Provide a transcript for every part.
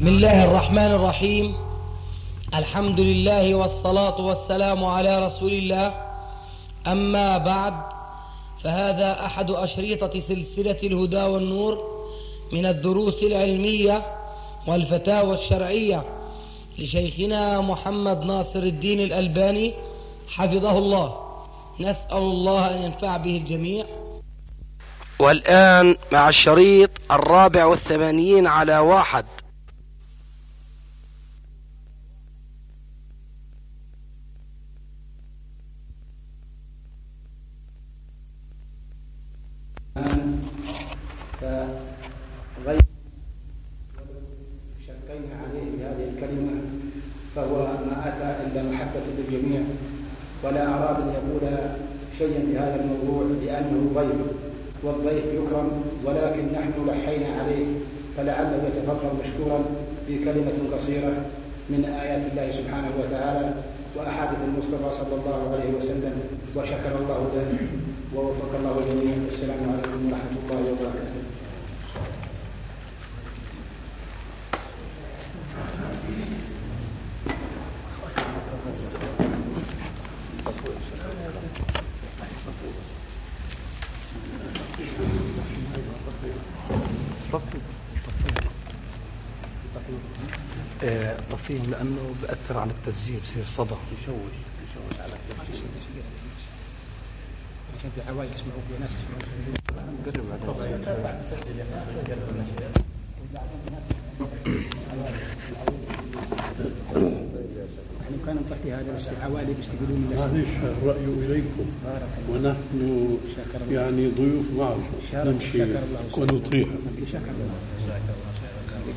بسم الله الرحمن الرحيم. الحمد لله والصلاة والسلام على رسول الله. أما بعد فهذا أحد أشريطة سلسلة الهدى والنور من الدروس العلمية والفتاوى الشرعية لشيخنا محمد ناصر الدين الألباني حفظه الله. نسأل الله أن ينفع به الجميع. والآن مع الشريط الرابع والثمانين على واحد فغير شكينا عليه بهذه الكلمة فهو ما أتى إلا محبة للجميع ولا أراد أن يقول شيئا في هذا الموضوع لأنه ضيف والضيف يكرم ولكن نحن لحينا عليه فلعله يتفضل في كلمة قصيرة من آيات الله سبحانه وتعالى وأحاديث المصطفى صلى الله عليه وسلم وشكر الله له ووفق الله الجميع والسلام عليكم ورحمة الله وبركاته. لأنه بأثر على التسجيل بصير صدى. يشوش يشوش على عشان في عوايد يسمعوا في ناس يسمعوا يعني كان نطفي هذا بس من الناس. معلش الرأي إليكم. ونحن يعني ضيوف معكم. نمشي ونطيع شكر الله.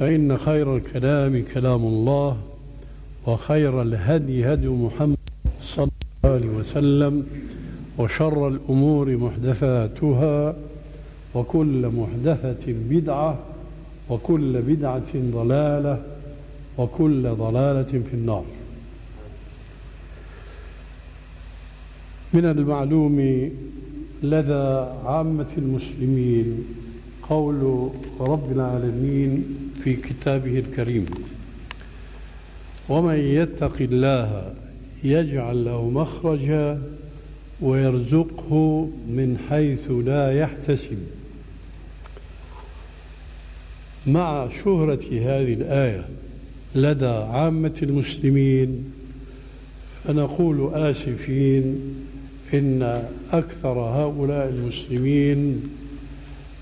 فإن خير الكلام كلام الله وخير الهدي هدي محمد صلى الله عليه وسلم وشر الأمور محدثاتها وكل محدثة بدعة وكل بدعة ضلالة وكل ضلالة في النار. من المعلوم لدى عامة المسلمين قول رب العالمين في كتابه الكريم. ومن يتق الله يجعل له مخرجا ويرزقه من حيث لا يحتسب. مع شهرة هذه الآية لدى عامة المسلمين فنقول آسفين إن أكثر هؤلاء المسلمين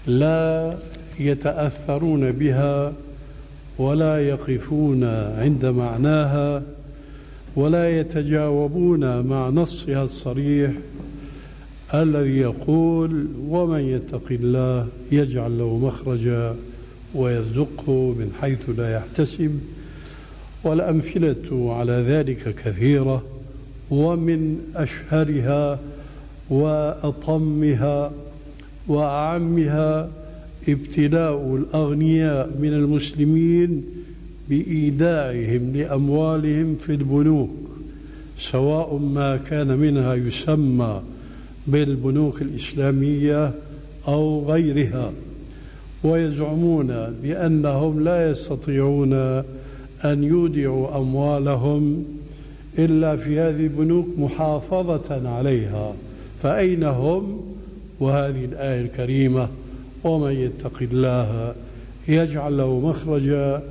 لا يتأثرون بها ولا يقفون عند معناها ولا يتجاوبون مع نصها الصريح الذي يقول ومن يتق الله يجعل له مخرجا ويرزقه من حيث لا يحتسب والأمثلة على ذلك كثيرة ومن أشهرها وأطمها وأعمها ابتلاء الأغنياء من المسلمين بإيداعهم لأموالهم في البنوك سواء ما كان منها يسمى بالبنوك الإسلامية أو غيرها. ويزعمون بأنهم لا يستطيعون أن يودعوا أموالهم إلا في هذه البنوك محافظة عليها فأين هم؟ وهذه الآية الكريمة ومن يتق الله يجعل له مخرجا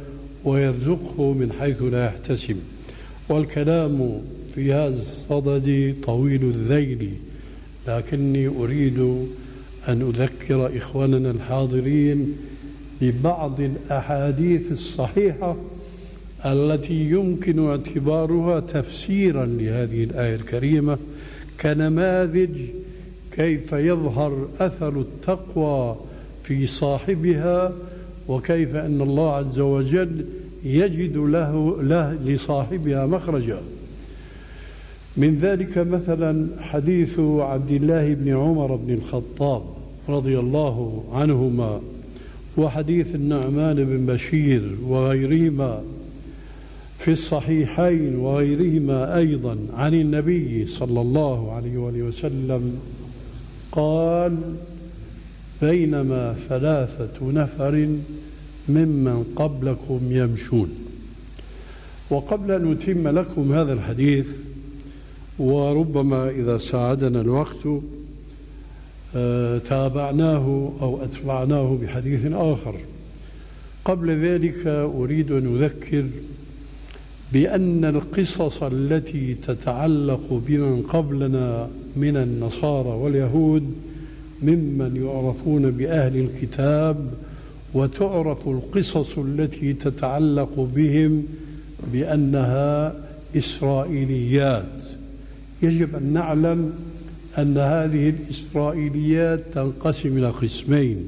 ويرزقه من حيث لا يحتسب. والكلام في هذا الصدد طويل الذيل لكني أريد أن أذكر إخواننا الحاضرين ببعض الأحاديث الصحيحة التي يمكن اعتبارها تفسيرا لهذه الآية الكريمة كنماذج كيف يظهر أثر التقوى في صاحبها وكيف أن الله عز وجل يجد له, له لصاحبها مخرجا. من ذلك مثلا حديث عبد الله بن عمر بن الخطاب رضي الله عنهما وحديث النعمان بن بشير وغيرهما في الصحيحين وغيرهما أيضا عن النبي صلى الله عليه وآله وسلم. قال بينما ثلاثة نفر ممن قبلكم يمشون. وقبل أن نتم لكم هذا الحديث وربما إذا ساعدنا الوقت آه، تابعناه أو أتبعناه بحديث آخر. قبل ذلك أريد أن أذكر بأن القصص التي تتعلق بمن قبلنا من النصارى واليهود ممن يعرفون بأهل الكتاب وتعرف القصص التي تتعلق بهم بأنها إسرائيليات. يجب أن نعلم أن هذه الإسرائيليات تنقسم إلى قسمين.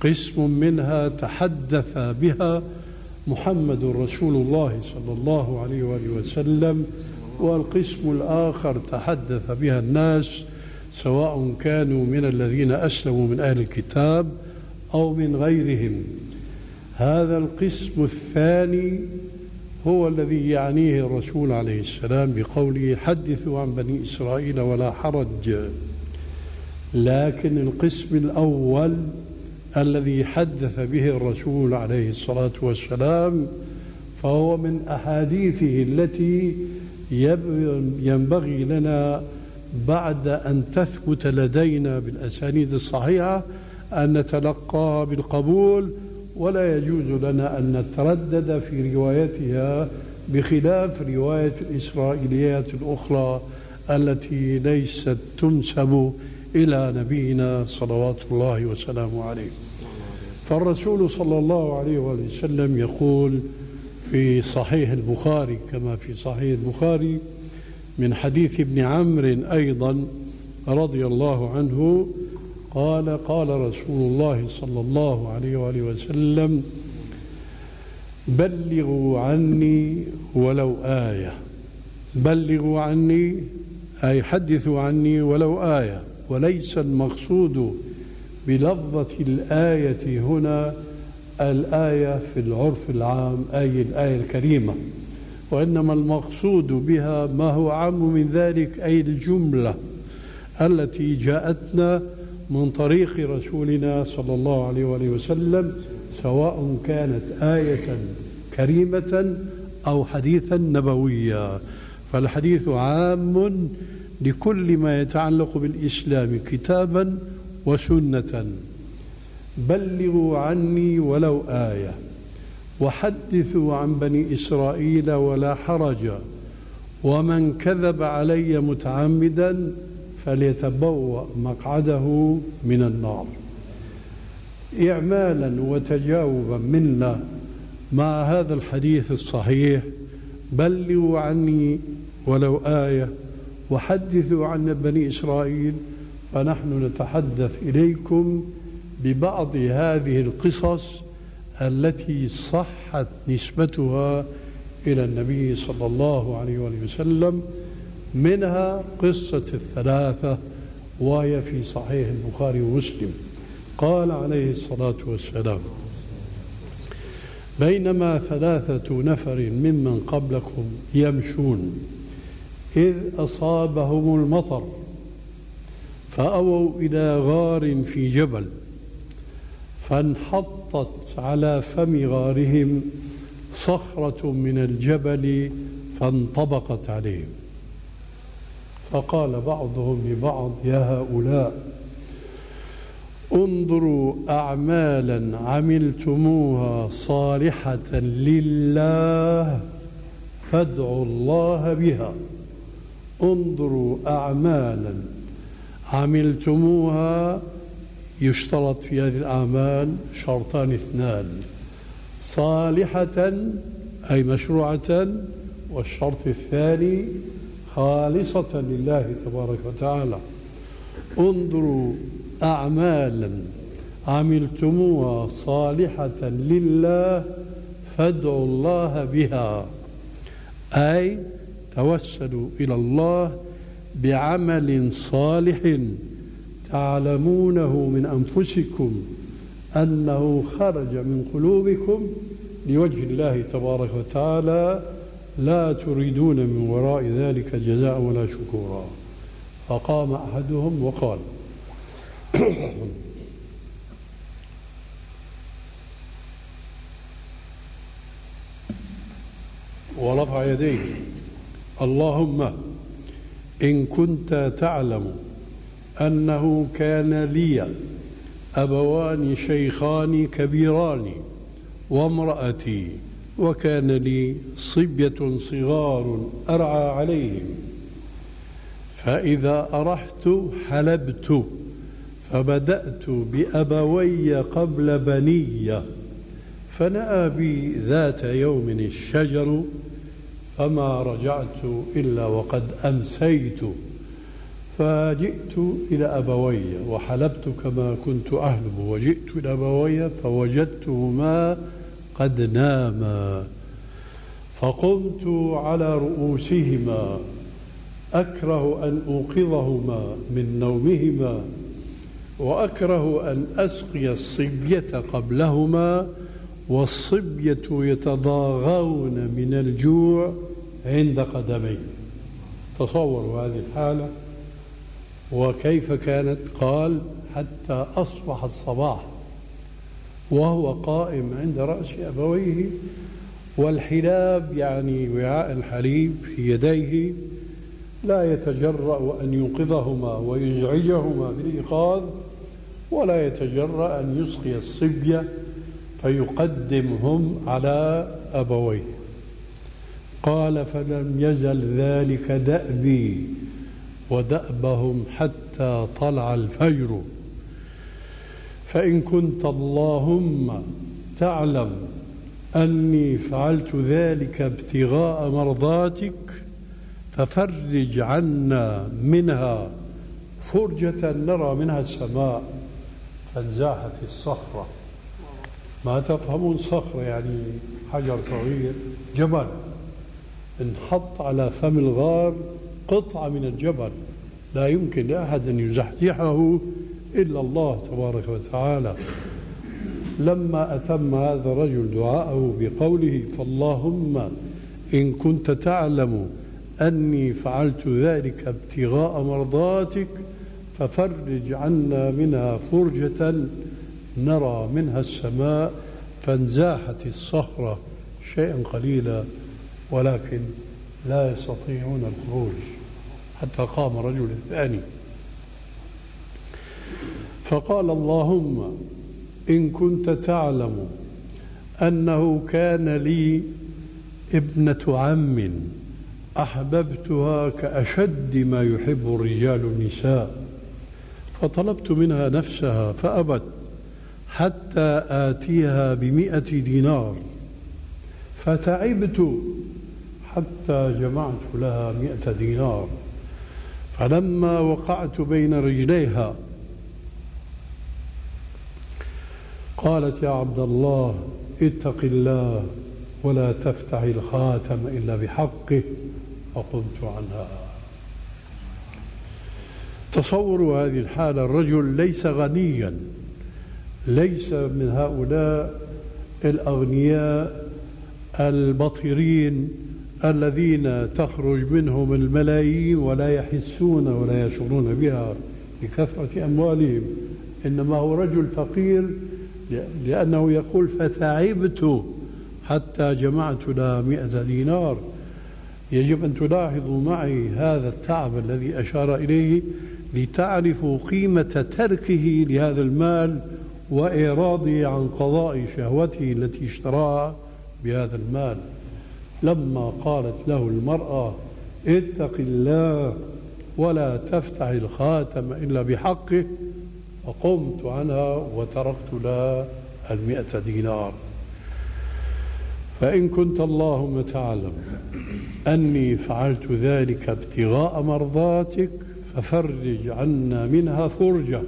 قسم منها تحدث بها محمد رسول الله صلى الله عليه وآله وسلم والقسم الآخر تحدث بها الناس سواء كانوا من الذين أسلموا من أهل الكتاب أو من غيرهم. هذا القسم الثاني هو الذي يعنيه الرسول عليه السلام بقوله حدثوا عن بني إسرائيل ولا حرج. لكن القسم الأول الذي حدث به الرسول عليه الصلاة والسلام فهو من أحاديثه التي ينبغي لنا بعد أن تثبت لدينا بالأسانيد الصحيحة أن نتلقاها بالقبول ولا يجوز لنا أن نتردد في روايتها بخلاف رواية الإسرائيليات الأخرى التي ليست تنسب إلى نبينا صلوات الله وسلامه عليه. فالرسول صلى الله عليه وسلم يقول في صحيح البخاري كما في صحيح البخاري من حديث ابن عمرو أيضا رضي الله عنه قال قال رسول الله صلى الله عليه وآله وسلم بلغوا عني ولو آية. بلغوا عني أي حدثوا عني ولو آية وليس المقصود بلفظة الآية هنا الآية في العرف العام أي الآية الكريمة. وإنما المقصود بها ما هو عام من ذلك أي الجملة التي جاءتنا من طريق رسولنا صلى الله عليه وآله وسلم سواء كانت آية كريمة أو حديثا نبويا. فالحديث عام لكل ما يتعلق بالإسلام كتابا وسنة. بلغوا عني ولو آية وحدثوا عن بني إسرائيل ولا حرج ومن كذب علي متعمدا فليتبوأ مقعده من النار. إعمالا وتجاوبا منا مع هذا الحديث الصحيح بلغوا عني ولو آية وحدثوا عن بني إسرائيل فنحن نتحدث إليكم ببعض هذه القصص التي صحت نسبتها إلى النبي صلى الله عليه وسلم منها قصة الثلاثة وهي في صحيح البخاري ومسلم. قال عليه الصلاة والسلام بينما ثلاثة نفر ممن قبلكم يمشون إذ أصابهم المطر فأووا إلى غار في جبل فانحطت على فم غارهم صخرة من الجبل فانطبقت عليهم. فقال بعضهم لبعض يا هؤلاء انظروا أعمالا عملتموها صالحة لله فادعوا الله بها. انظروا أعمالا عملتموها يشترط في هذه الأعمال شرطان اثنان صالحة أي مشروعة والشرط الثاني خالصة لله تبارك وتعالى. انظروا أعمالا عملتموها صالحة لله فادعوا الله بها أي توسلوا إلى الله بعمل صالح تعلمونه من أنفسكم أنه خرج من قلوبكم لوجه الله تبارك وتعالى لا تريدون من وراء ذلك جزاء ولا شكورا. فقام أحدهم وقال ورفع يديه. اللهم إن كنت تعلم أنه كان لي أبوان شيخان كبيران وامرأتي وكان لي صبية صغار أرعى عليهم. فإذا أرحت حلبت فبدأت بأبوي قبل بني. فنأى بي ذات يوم الشجر فما رجعت إلا وقد أمسيت. فجئت إلى أبوي وحلبت كما كنت أحلب وجئت إلى أبوي فوجدتهما قد ناما فقمت على رؤوسهما أكره أن أوقظهما من نومهما وأكره أن أسقي الصبية قبلهما والصبية يتضاغون من الجوع عند قدمي. تصوروا هذه الحالة. وكيف كانت؟ قال حتى أصبح الصباح وهو قائم عند رأس أبويه والحلاب يعني وعاء الحليب في يديه لا يتجرأ أن يوقظهما ويزعجهما بالإيقاظ ولا يتجرأ أن يسقي الصبية فيقدمهم على أبويه. قال فلم يزل ذلك دأبي. ودأبهم حتى طلع الفجر. فإن كنت اللهم تعلم أني فعلت ذلك ابتغاء مرضاتك ففرج عنا منها فرجة نرى منها السماء. فانزاحت الصخرة. ما تفهمون صخرة يعني حجر صغير جبل. انحط على فم الغار قطعة من الجبل. لا يمكن لأحد أن يزحزحه إلا الله تبارك وتعالى. لما أتم هذا الرجل دعاءه بقوله فاللهم إن كنت تعلم أني فعلت ذلك ابتغاء مرضاتك ففرج عنا منها فرجة نرى منها السماء فانزاحت الصخرة شيئا قليلا ولكن لا يستطيعون الخروج. حتى قام رجل ثاني. فقال اللهم إن كنت تعلم أنه كان لي ابنة عم أحببتها كأشد ما يحب الرجال النساء فطلبت منها نفسها فأبت حتى آتيها بمئة دينار فتعبت حتى جمعت لها مئة دينار. فلما وقعت بين رجليها قالت يا عبد الله اتق الله ولا تفتح الخاتم إلا بحقه فقمت عنها. تصوروا هذه الحالة الرجل ليس غنيا ليس من هؤلاء الأغنياء البطيرين الذين تخرج منهم الملايين ولا يحسون ولا يشعرون بها لكثرة أموالهم. إنما هو رجل فقير لأنه يقول فتعبت حتى جمعت لها مئة دينار يجب أن تلاحظوا معي هذا التعب الذي أشار إليه لتعرفوا قيمة تركه لهذا المال وإعراضه عن قضاء شهوته التي اشتراها بهذا المال. لما قالت له المرأة اتق الله ولا تفتح الخاتم إلا بحقه فقمت عنها وتركت لها المئة دينار. فإن كنت اللهم تعلم أني فعلت ذلك ابتغاء مرضاتك ففرج عنا منها فرجة.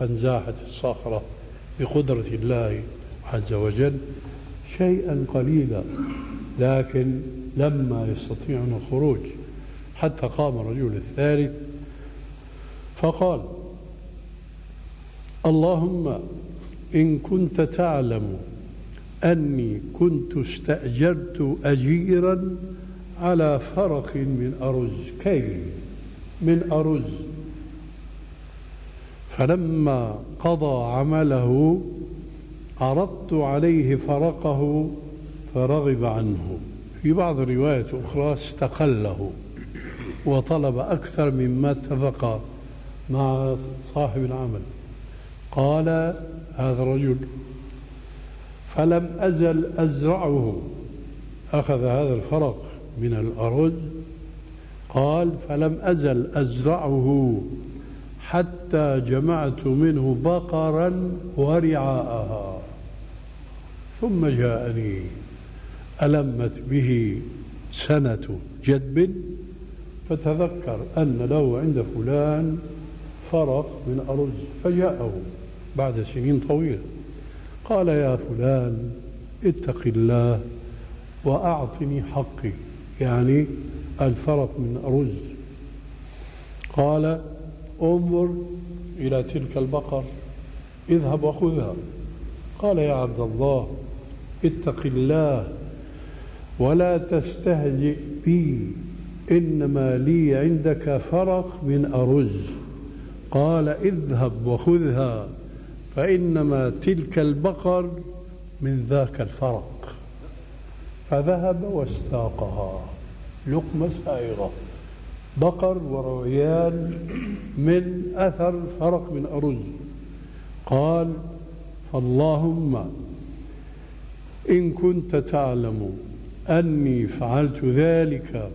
فانزاحت الصخرة بقدرة الله عز وجل شيئا قليلا. لكن لما يستطيعون الخروج حتى قام الرجل الثالث فقال اللهم إن كنت تعلم أني كنت استأجرت أجيرا على فرق من أرز كيل من أرز. فلما قضى عمله عرضت عليه فرقه فرغب عنه. في بعض الروايات الأخرى استقله وطلب أكثر مما اتفق مع صاحب العمل. قال هذا الرجل فلم أزل أزرعه. أخذ هذا الفرق من الأرز. قال فلم أزل أزرعه حتى جمعت منه بقرا ورعاءها. ثم جاءني ألمت به سنة جدب فتذكر أن له عند فلان فرق من أرز فجاءه بعد سنين طويلة. قال يا فلان اتق الله وأعطني حقي يعني الفرق من أرز. قال انظر إلى تلك البقر اذهب وخذها. قال يا عبد الله اتق الله ولا تستهزئ بي إنما لي عندك فرق من أرز. قال اذهب وخذها فإنما تلك البقر من ذاك الفرق. فذهب واستاقها. لقمة سائغة بقر ورويان من أثر فرق من أرز. قال فاللهم إن كنت تعلم أني فعلت ذلك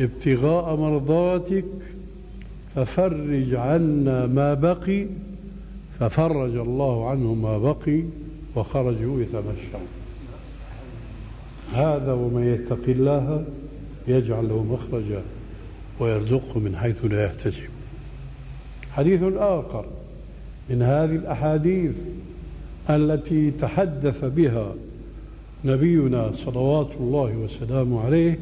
ابتغاء مرضاتك ففرج عنا ما بقي ففرج الله عنه ما بقي وخرجوا يتمشون. هذا ومن يتق الله يجعل له مخرجا ويرزقه من حيث لا يحتسب. حديث آخر من هذه الأحاديث التي تحدث بها نبينا صلوات الله وسلامه عليه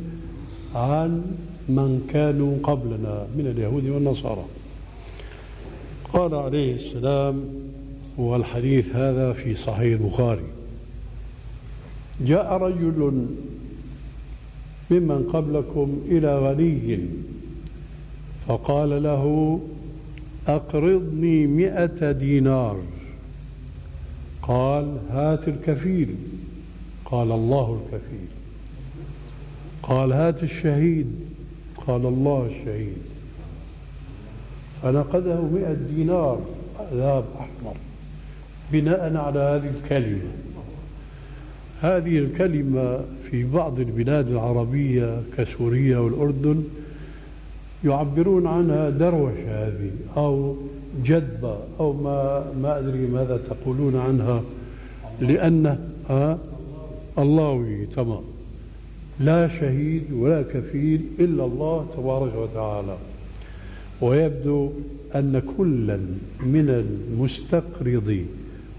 عن من كانوا قبلنا من اليهود والنصارى. قال عليه السلام والحديث هذا في صحيح البخاري. جاء رجل ممن قبلكم إلى غني فقال له أقرضني مئة دينار. قال هات الكفيل. قال الله الكفيل قال هات الشهيد. قال الله الشهيد. فنقده مئة دينار. ذهب أحمر. بناء على هذه الكلمة. هذه الكلمة في بعض البلاد العربية كسوريا والأردن يعبرون عنها دروشة هذه أو جدبة أو ما ما أدري ماذا تقولون عنها. لأن ها؟ الله تمام. لا شهيد ولا كفيل إلا الله تبارك وتعالى. ويبدو أن كلا من المستقرض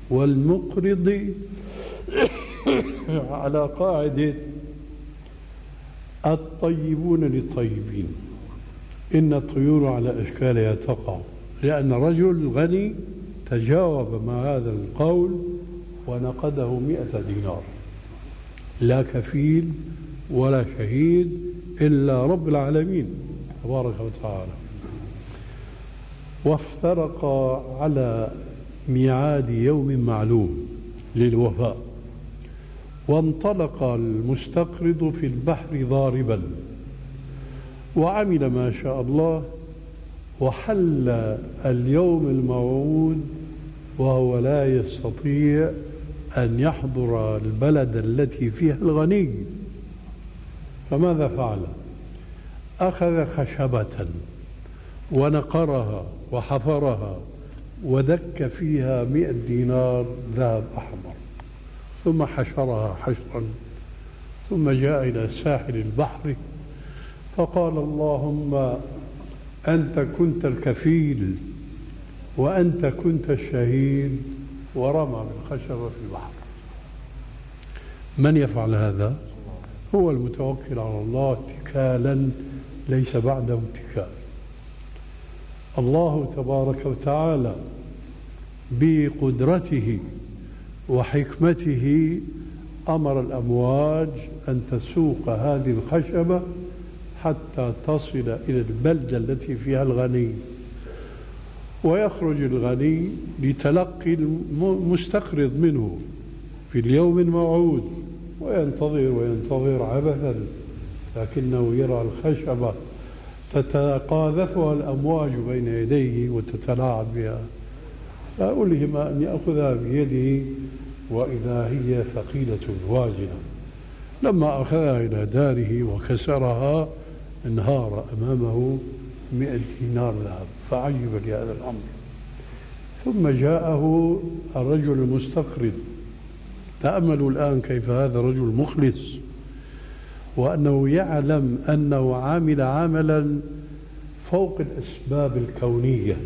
والمقرض على قاعدة الطيبون للطيبين. إن الطيور على أشكالها تقع لأن رجل غني تجاوب مع هذا القول ونقده مئة دينار. لا كفيل ولا شهيد إلا رب العالمين تبارك وتعالى. وافترق على ميعاد يوم معلوم للوفاء. وانطلق المستقرض في البحر ضاربا. وعمل ما شاء الله وحل اليوم الموعود وهو لا يستطيع أن يحضر البلد التي فيها الغني. فماذا فعل؟ أخذ خشبة ونقرها وحفرها ودك فيها مئة دينار ذهب أحمر. ثم حشرها حشرا. ثم جاء إلى ساحل البحر. فقال اللهم أنت كنت الكفيل وأنت كنت الشهيد. ورمى بالخشبة في البحر. من يفعل هذا؟ هو المتوكل على الله اتكالا ليس بعده اتكال. الله تبارك وتعالى بقدرته وحكمته أمر الأمواج أن تسوق هذه الخشبة حتى تصل إلى البلدة التي فيها الغني. ويخرج الغني لتلقي المستقرض منه في اليوم الموعود وينتظر وينتظر عبثا لكنه يرى الخشبه تتقاذفها الأمواج بين يديه وتتلاعب بها. فألهم أن يأخذها بيده وإذا هي ثقيلة وازنة لما أخذها إلى داره وكسرها انهار أمامه مئة دينار ذهب فعجب لهذا الأمر. ثم جاءه الرجل المستقرض. تأملوا الآن كيف هذا الرجل مخلص وأنه يعلم أنه عامل عملا فوق الأسباب الكونية.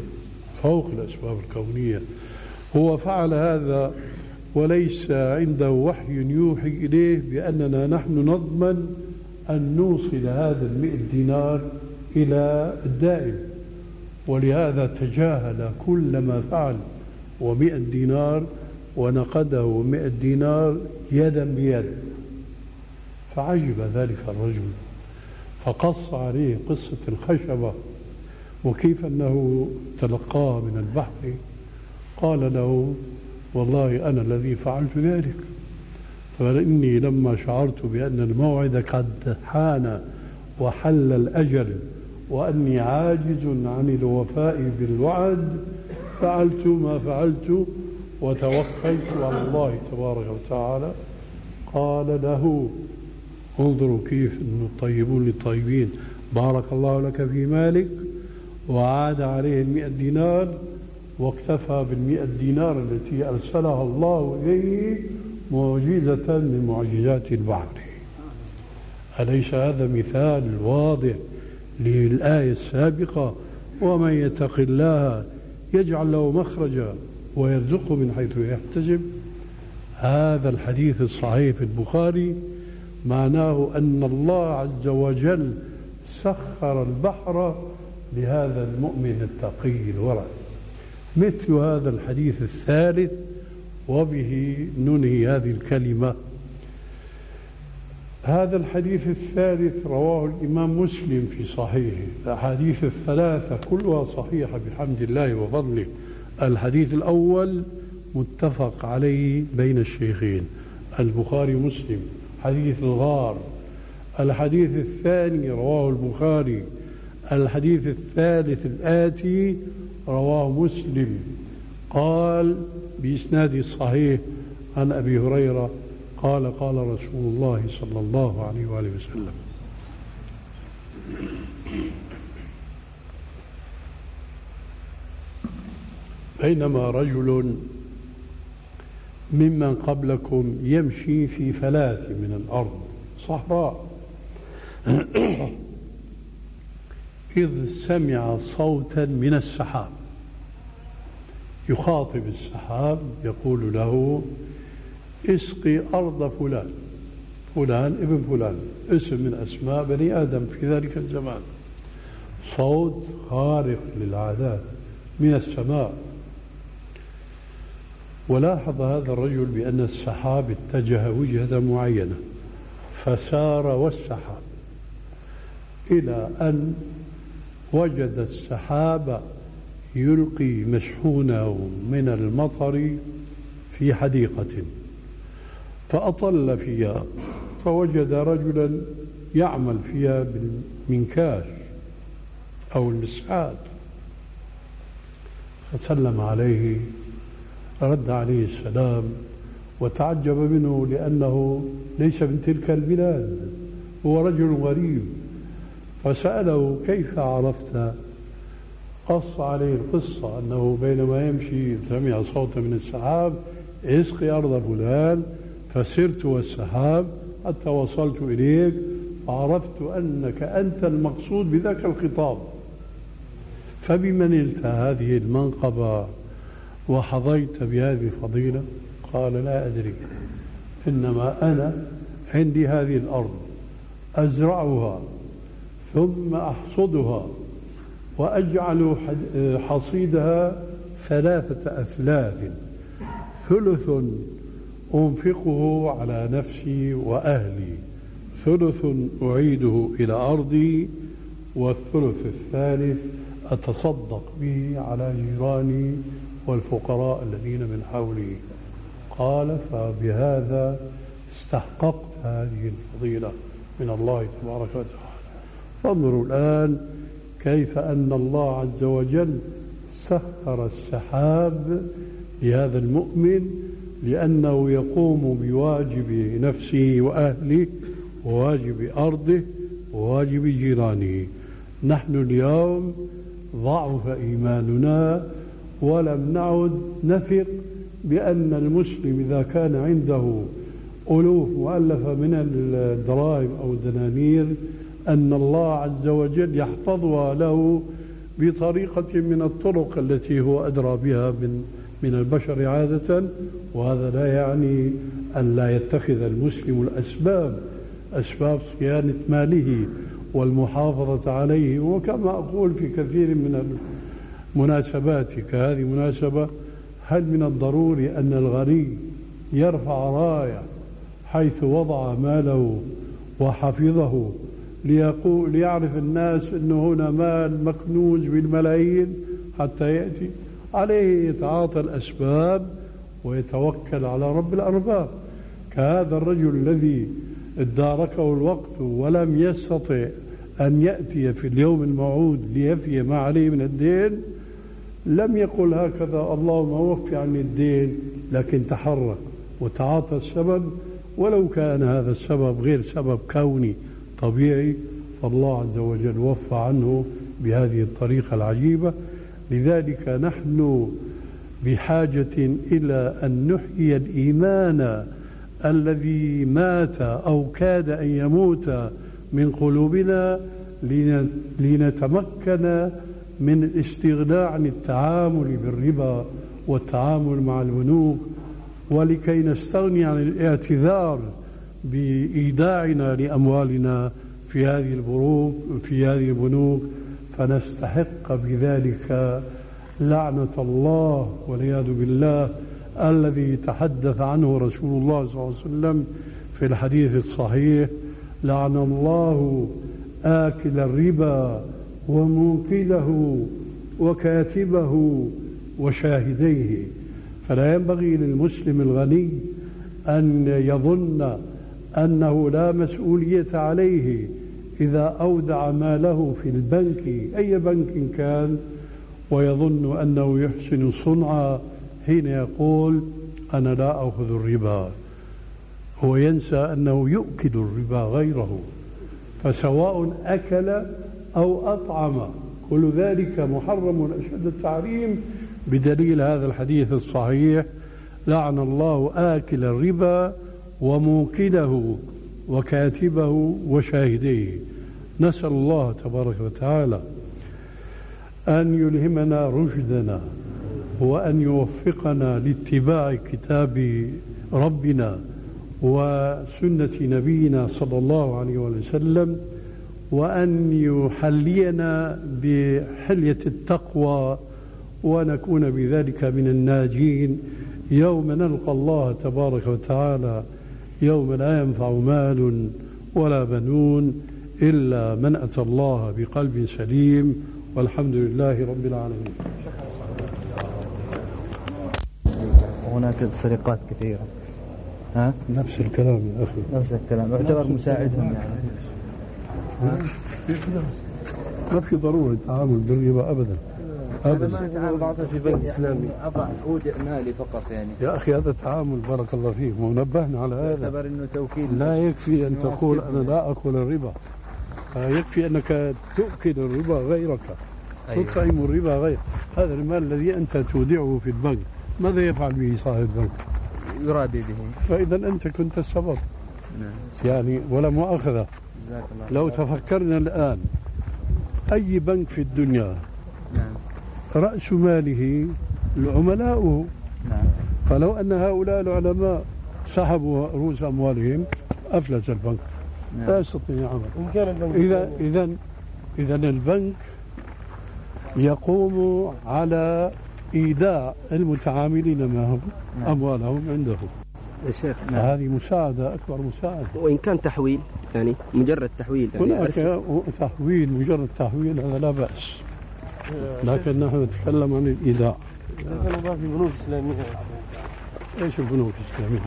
فوق الأسباب الكونية. هو فعل هذا وليس عنده وحي يوحي إليه بأننا نحن نضمن أن نوصل هذا المئة دينار إلى الدائم ولهذا تجاهل كل ما فعل ومئة دينار ونقده مئة دينار يدا بيد. فعجب ذلك الرجل فقص عليه قصة الخشبة وكيف أنه تلقاها من البحر. قال له والله أنا الذي فعلت ذلك فإني لما شعرت بأن الموعد قد حان وحل الأجل وأني عاجز عن الوفاء بالوعد. فعلت ما فعلت وتوكلت على الله تبارك وتعالى. قال له انظروا كيف انه الطيبون للطيبين. بارك الله لك في مالك. وعاد عليه المئة دينار. واكتفى بالمئة دينار التي أرسلها الله إليه معجزة من معجزات البحر أليس هذا مثال واضح؟ للآية السابقة ومن يتق الله يجعل له مخرجا ويرزقه من حيث يحتسب. هذا الحديث الصحيح في البخاري معناه أن الله عز وجل سخر البحر لهذا المؤمن التقي الورع مثل هذا الحديث الثالث وبه ننهي هذه الكلمة. هذا الحديث الثالث رواه الإمام مسلم في صحيحه. الأحاديث الثلاثة كلها صحيحة بحمد الله وفضله. الحديث الأول متفق عليه بين الشيخين البخاري مسلم حديث الغار. الحديث الثاني رواه البخاري. الحديث الثالث الآتي رواه مسلم. قال بإسناد الصحيح عن أبي هريرة قال قال رسول الله صلى الله عليه وآله وسلم. بينما رجل ممن قبلكم يمشي في فلاة من الأرض صحراء. إذ سمع صوتا من السحاب. يخاطب السحاب يقول له اسقي أرض فلان. فلان ابن فلان. اسم من أسماء بني آدم. في ذلك الزمان. صوت خارق للعادات من السماء. ولاحظ هذا الرجل بأن السحاب اتجه وجهة معينة. فسار والسحاب. إلى أن وجد السحاب يلقي مشحونة من المطر في حديقة. فأطل فيها فوجد رجلا يعمل فيها بالمنكاش أو المسعاد فسلم عليه رد عليه السلام وتعجب منه لأنه ليس من تلك البلاد هو رجل غريب. فسأله كيف عرفت؟ قص عليه القصة أنه بينما يمشي سمع صوتا من السحاب اسقي أرض فلان فسرت والسحاب حتى وصلت إليك فعرفت أنك أنت المقصود بذاك الخطاب. فبما نلت هذه المنقبة وحظيت بهذه الفضيلة؟ قال لا أدري. إنما أنا عندي هذه الأرض أزرعها ثم أحصدها وأجعل حصيدها ثلاثة أثلاث ثلث أنفقه على نفسي وأهلي. ثلث أعيده إلى أرضي والثلث الثالث أتصدق به على جيراني والفقراء الذين من حولي. قال فبهذا استحققت هذه الفضيلة من الله تبارك وتعالى. فانظروا الآن كيف أن الله عز وجل سخر السحاب لهذا المؤمن لأنه يقوم بواجب نفسه وأهله وواجب أرضه وواجب جيرانه. نحن اليوم ضعف إيماننا ولم نعد نثق بأن المسلم إذا كان عنده ألوف مؤلفة من الدراهم أو الدنانير أن الله عز وجل يحفظها له بطريقة من الطرق التي هو أدرى بها من من البشر عادة وهذا لا يعني أن لا يتخذ المسلم الأسباب أسباب صيانة ماله والمحافظة عليه. وكما أقول في كثير من المناسبات كهذه مناسبة هل من الضروري أن الغني يرفع راية حيث وضع ماله وحفظه ليقول ليعرف الناس أنه هنا مال مكنوز بالملايين حتى يأتي؟ عليه يتعاطى الأسباب ويتوكل على رب الأرباب. كهذا الرجل الذي اداركه الوقت ولم يستطع أن يأتي في اليوم الموعود ليفي ما عليه من الدين لم يقل هكذا اللهم وفي عني الدين لكن تحرك وتعاطى السبب. ولو كان هذا السبب غير سبب كوني طبيعي فالله عز وجل وفى عنه بهذه الطريقة العجيبة. لذلك نحن بحاجة إلى أن نحيي الإيمان الذي مات أو كاد أن يموت من قلوبنا لنتمكن من الاستغناء عن التعامل بالربا والتعامل مع البنوك ولكي نستغني عن الاعتذار بإيداعنا لأموالنا في هذه البنوك في هذه البنوك فنستحق بذلك لعنة الله والعياذ بالله الذي تحدث عنه رسول الله صلى الله عليه وسلم في الحديث الصحيح لعن الله آكل الربا وموكله وكاتبه وشاهديه. فلا ينبغي للمسلم الغني أن يظن أنه لا مسؤولية عليه إذا أودع ماله في البنك أي بنك كان ويظن أنه يحسن صنعا حين يقول أنا لا أخذ الربا. هو ينسى أنه يؤكل الربا غيره. فسواء أكل أو أطعم كل ذلك محرم أشد التحريم. بدليل هذا الحديث الصحيح لعن الله آكل الربا وموكله. وكاتبه وشاهديه. نسأل الله تبارك وتعالى أن يلهمنا رشدنا وأن يوفقنا لاتباع كتاب ربنا وسنة نبينا صلى الله عليه وسلم وأن يحلينا بحلية التقوى ونكون بذلك من الناجين. يوم نلقى الله تبارك وتعالى يوم لا ينفع مال ولا بنون إلا من أتى الله بقلب سليم والحمد لله رب العالمين. هناك سرقات كثيرة. ها؟ نفس الكلام يا أخي. نفس الكلام. يعتبر مساعدهم يعني ما في ضرورة التعامل بالربا أبدا. أبدا وضعتها في بنك إسلامي. أضع أودع مالي فقط يعني. يا أخي هذا تعامل بارك الله فيك. ونبهنا على هذا. يعتبر أنه توكيل. لا يكفي أن تقول أنا لا أكل الربا. يكفي أنك تؤكل الربا غيرك. أيوة. تطعم الربا غير. هذا المال الذي أنت تودعه في البنك. ماذا يفعل به صاحب البنك؟ يرابي به. فإذا أنت كنت السبب. نعم. يعني ولا مؤاخذة. لو تفكرنا الآن أي بنك في الدنيا رأس ماله العملاء نعم فلو أن هؤلاء العلماء سحبوا رؤوس أموالهم أفلس البنك. لا نعم. يستطيع يعمل إذا إذا إذا البنك يقوم على إيداع المتعاملين معهم نعم. أموالهم عنده. يا شيخ نعم. هذه مساعدة أكبر مساعدة. وإن كان تحويل يعني مجرد تحويل يعني هناك. تحويل مجرد تحويل هذا لا بأس. لكن نحن نتكلم عن الإيداع. ما في بنوك إسلامية. إيش البنوك الإسلامية؟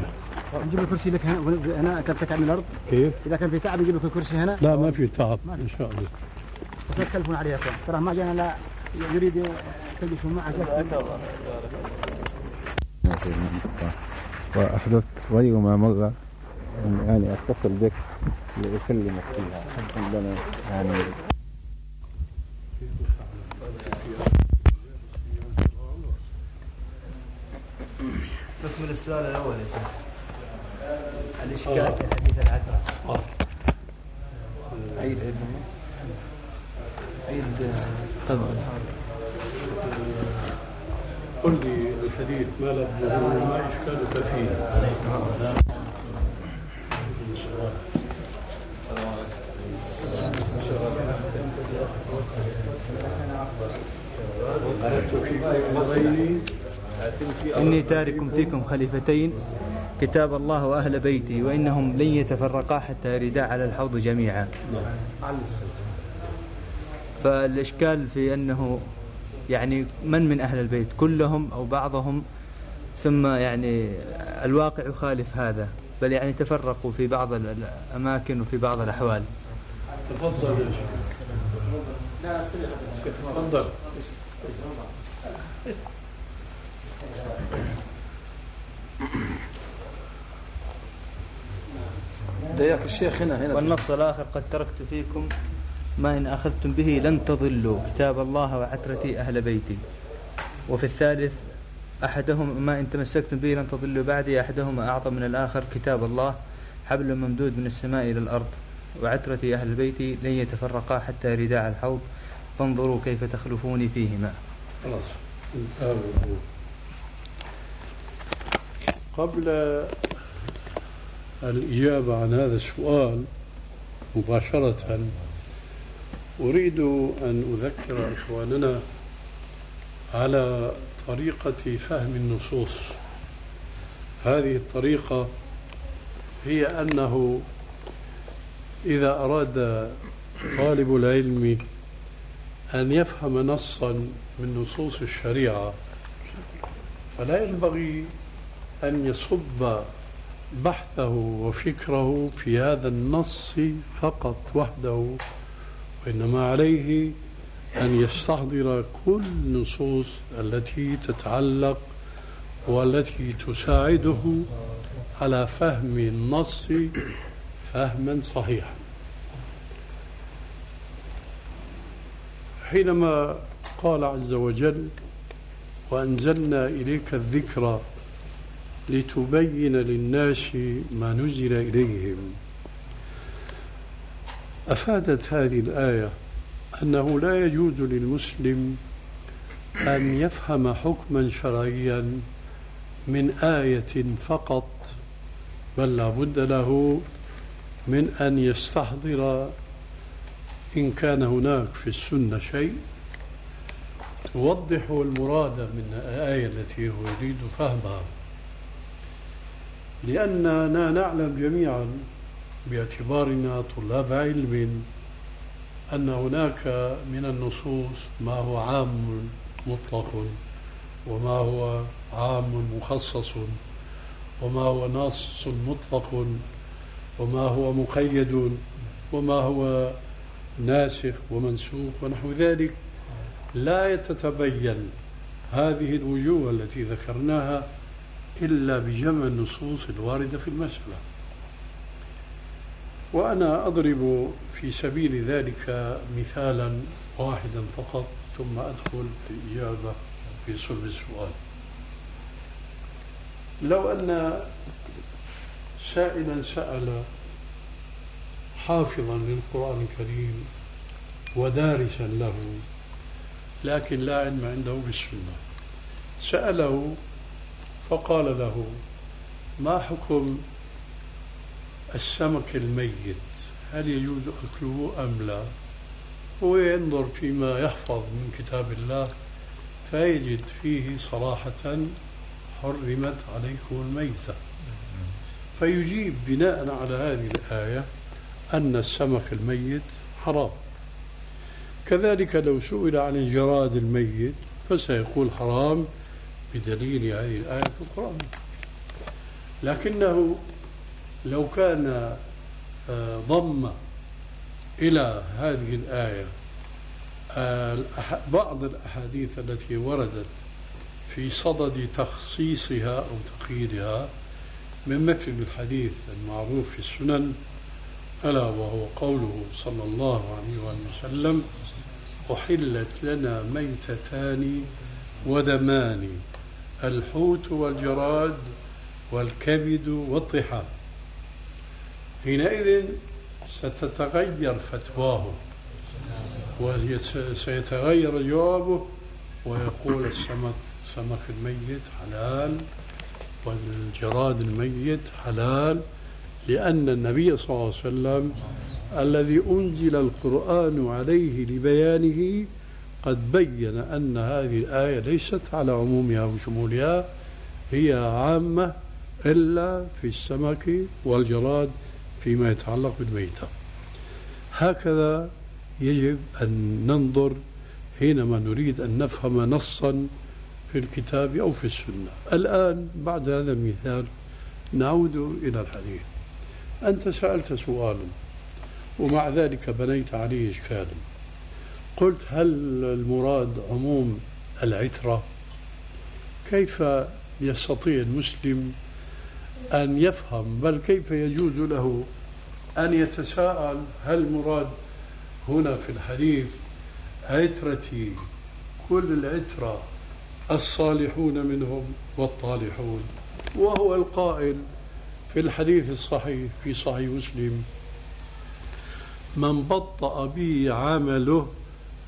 نجيب الكرسي لك هنا هنا كان تكعب من الأرض. كيف؟ إذا كان في تعب نجيب لك الكرسي هنا. لا ما في تعب إن شاء الله. بس لا تكلفون عليه يا أخوان. ترى ما جانا لا يريد تجلسوا معك وأحدثت غير مرة أن يعني أتصل بك لأكلمك فيها. عندنا يعني تكمل السؤال الأول يا شيخ. الإشكال في حديث العترة؟ عيد عيد. عيد. قل لي الحديث ما لفظه وما إشكالك فيه. أردت فيكم إني تارك فيكم خليفتين كتاب الله وأهل بيته وإنهم لن يتفرقا حتى يردا على الحوض جميعا. فالإشكال في أنه يعني من من أهل البيت؟ كلهم أو بعضهم؟ ثم يعني الواقع يخالف هذا بل يعني تفرقوا في بعض ال- الأماكن وفي بعض الأحوال. تفضل تفضل. دياك الشيخ هنا هنا. والنص الآخر قد تركت فيكم ما إن أخذتم به لن تضلوا. كتاب الله وعترتي أهل بيتي. وفي الثالث أحدهم ما إن تمسكتم به لن تضلوا. بعدي أحدهما أعظم من الآخر كتاب الله حبل ممدود من السماء إلى الأرض. وعترتي أهل بيتي لن يتفرقا حتى يردا على الحوض. فانظروا كيف تخلفوني فيهما. خلاص. قبل الإجابة عن هذا السؤال مباشرة أريد أن أذكر إخواننا على طريقة فهم النصوص. هذه الطريقة هي أنه إذا أراد طالب العلم أن يفهم نصا من نصوص الشريعة فلا ينبغي أن يصب بحثه وفكره في هذا النص فقط وحده وإنما عليه أن يستحضر كل النصوص التي تتعلق والتي تساعده على فهم النص فهما صحيحا. حينما قال عز وجل وأنزلنا إليك الذكر لتبين للناس ما نزل إليهم. أفادت هذه الآية أنه لا يجوز للمسلم أن يفهم حكما شرعيا من آية فقط بل لا بد له من أن يستحضر إن كان هناك في السنة شيء. يوضح المراد من الآية التي هو يريد فهمها. لأننا نعلم جميعا باعتبارنا طلاب علم أن هناك من النصوص ما هو عام مطلق وما هو عام مخصص وما هو نص مطلق وما هو مقيد وما هو ناسخ ومنسوخ ونحو ذلك. لا تتبين هذه الوجوه التي ذكرناها إلا بجمع النصوص الواردة في المسألة. وأنا أضرب في سبيل ذلك مثالا واحدا فقط ثم أدخل في الإجابة في صلب السؤال. لو أن سائلا سأل حافظا للقرآن الكريم ودارسا له لكن لا علم عنده بالسنة سأله فقال له ما حكم السمك الميت؟ هل يجوز أكله أم لا؟ هو ينظر فيما يحفظ من كتاب الله فيجد فيه صراحة حرمت عليكم الميتة. فيجيب بناء على هذه الآية أن السمك الميت حرام. كذلك لو سئل عن الجراد الميت فسيقول حرام بدليل هذه الآية في القرآن. لكنه لو كان آه، ضم إلى هذه الآية آه، بعض الأحاديث التي وردت في صدد تخصيصها أو تقييدها من مثل الحديث المعروف في السنن ألا وهو قوله صلى الله عليه وسلم أحلت لنا ميتتان ودمان الحوت والجراد والكبد والطحال. حينئذ ستتغير فتواه وسيتغير جوابه ويقول السمك سمك الميت حلال والجراد الميت حلال لأن النبي صلى الله عليه وسلم الذي أنزل القرآن عليه لبيانه قد بين أن هذه الآية ليست على عمومها وشمولها هي عامة إلا في السمك والجراد فيما يتعلق بالميتة. هكذا يجب أن ننظر حينما نريد أن نفهم نصا في الكتاب أو في السنة. الآن بعد هذا المثال نعود إلى الحديث. أنت سألت سؤالا ومع ذلك بنيت عليه إشكالا. قلت هل المراد عموم العترة؟ كيف يستطيع المسلم أن يفهم؟ بل كيف يجوز له أن يتساءل هل المراد هنا في الحديث عترتي كل العترة الصالحون منهم والطالحون؟ وهو القائل في الحديث الصحيح في صحيح مسلم من بطأ به عمله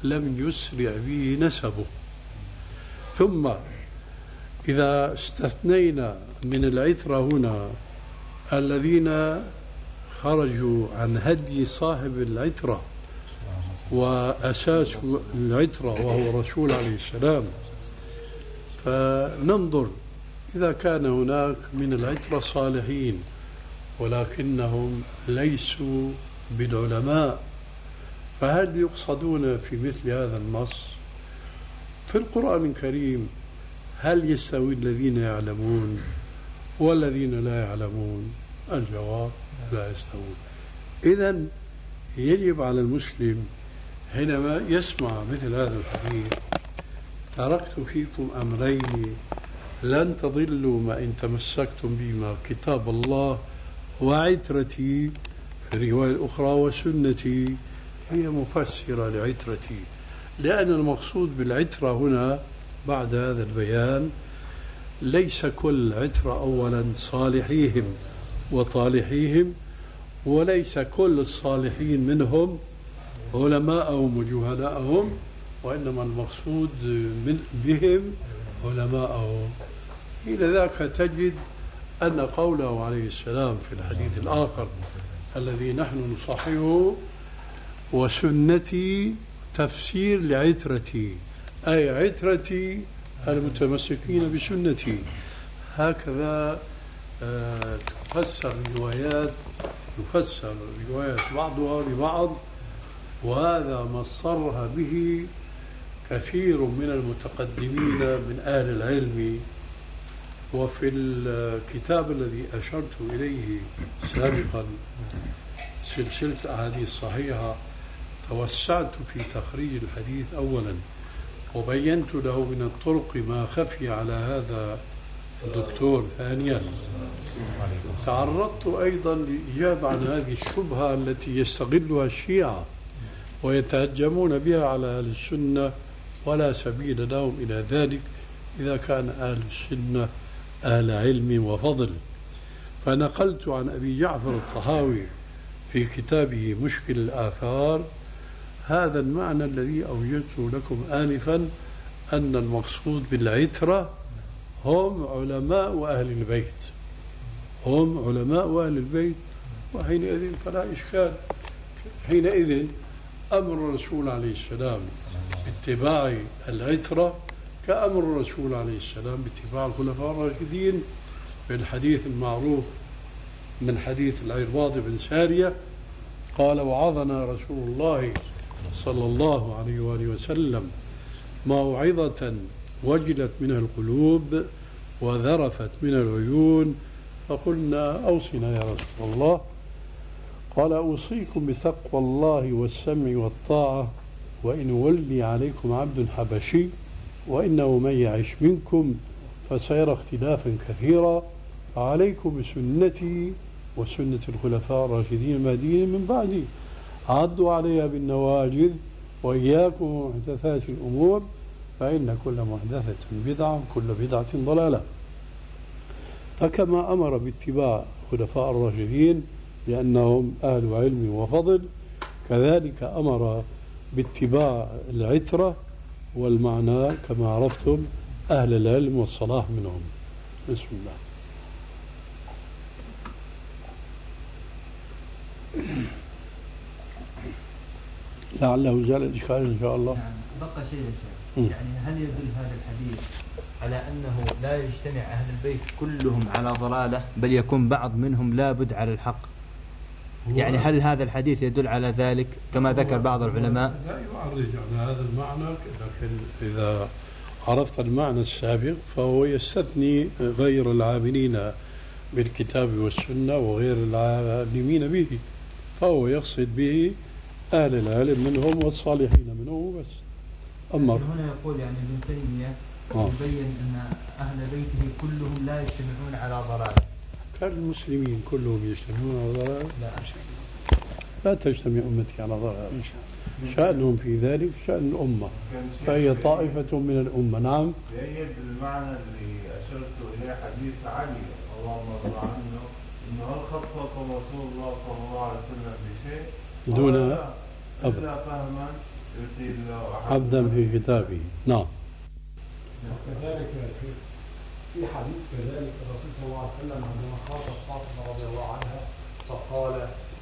لم يسرع به نسبه. ثم إذا استثنينا من العترة هنا الذين خرجوا عن هدي صاحب العترة وأساس العترة وهو الرسول عليه السلام فننظر إذا كان هناك من العترة صالحين ولكنهم ليسوا بالعلماء. فهل يقصدون في مثل هذا النص؟ في القرآن الكريم هل يستوي الذين يعلمون والذين لا يعلمون؟ الجواب لا يستوون. إذا يجب على المسلم حينما يسمع مثل هذا الحديث تركت فيكم أمرين لن تضلوا ما إن تمسكتم بهما كتاب الله وعترتي في الرواية الأخرى وسنتي. هي مفسرة لعترتي لأن المقصود بالعترة هنا بعد هذا البيان ليس كل عترة أولا صالحيهم وطالحيهم وليس كل الصالحين منهم علماءهم وجهلاءهم وإنما المقصود من بهم علماءهم. إلى ذاك تجد أن قوله عليه السلام في الحديث الآخر الذي نحن نصححه وسنتي تفسير لعترتي أي عترتي المتمسكين بسنتي. هكذا آه، تفسر الروايات يفسر روايات بعضها ببعض وهذا ما صرح به كثير من المتقدمين من أهل العلم. وفي الكتاب الذي أشرت إليه سابقا سلسلة أحاديث صحيحة توسعت في تخريج الحديث أولا وبينت له من الطرق ما خفي على هذا الدكتور ثانيا. تعرضت أيضا للإجابة عن هذه الشبهة التي يستغلها الشيعة ويتهجمون بها على أهل السنة ولا سبيل لهم إلى ذلك إذا كان أهل السنة أهل علم وفضل. فنقلت عن أبي جعفر الطهاوي في كتابه مشكل الآثار هذا المعنى الذي أوجدته لكم آنفا أن المقصود بالعترة هم علماء أهل البيت. هم علماء أهل البيت. وحينئذ فلا إشكال. حينئذ أمر الرسول عليه السلام باتباع العترة كأمر الرسول عليه السلام باتباع الخلفاء الراشدين في الحديث المعروف من حديث العرباض بن سارية. قال وعظنا رسول الله صلى الله عليه وآله وسلم موعظة وجلت منها القلوب وذرفت من العيون فقلنا أوصنا يا رسول الله. قال أوصيكم بتقوى الله والسمع والطاعة وإن ولي عليكم عبد حبشي وإنه من يعش منكم فسيرى اختلافا كثيرا. فعليكم بسنتي وسنة الخلفاء الراشدين المهديين من بعدي. عضوا عليها بالنواجذ وإياكم محدثات الأمور فإن كل محدثة بدعة كل بدعة ضلالة. فكما أمر باتباع خلفاء الراشدين لأنهم أهل علم وفضل كذلك أمر باتباع العترة والمعنى كما عرفتم أهل العلم والصلاح منهم. بسم الله. لعله زال الإشكال إن شاء الله. نعم بقى شيء يا شيخ. يعني هل يدل هذا الحديث على أنه لا يجتمع أهل البيت كلهم على ضلالة بل يكون بعض منهم لابد على الحق؟ يعني هل هذا الحديث يدل على ذلك كما ذكر بعض العلماء؟ لا يعرج على هذا المعنى لكن إذا عرفت المعنى السابق فهو يستثني غير العاملين بالكتاب والسنة وغير العالمين به فهو يقصد به أهل العلم منهم والصالحين منهم بس أما هنا يقول يعني ابن تيمية آه. يبين أن أهل بيته كلهم لا يجتمعون على ضلال. كالمسلمين كلهم يجتمعون على ضلال. لا. لا تجتمع أمتي على ضلال شأنهم في ذلك شأن الأمة. فهي طائفة من الأمة. نعم. يأيد المعنى اللي أشرت إليه حديث علي اللهم ارضى عنه أنه هل خطط رسول الله صلى الله عليه وسلم بشيء دون أبدا فهما عبدا في كتابه. نعم. وكذلك في حديث كذلك الرسول صلى الله عليه وسلم عندما خاطب فاطمة رضي الله عنها فقال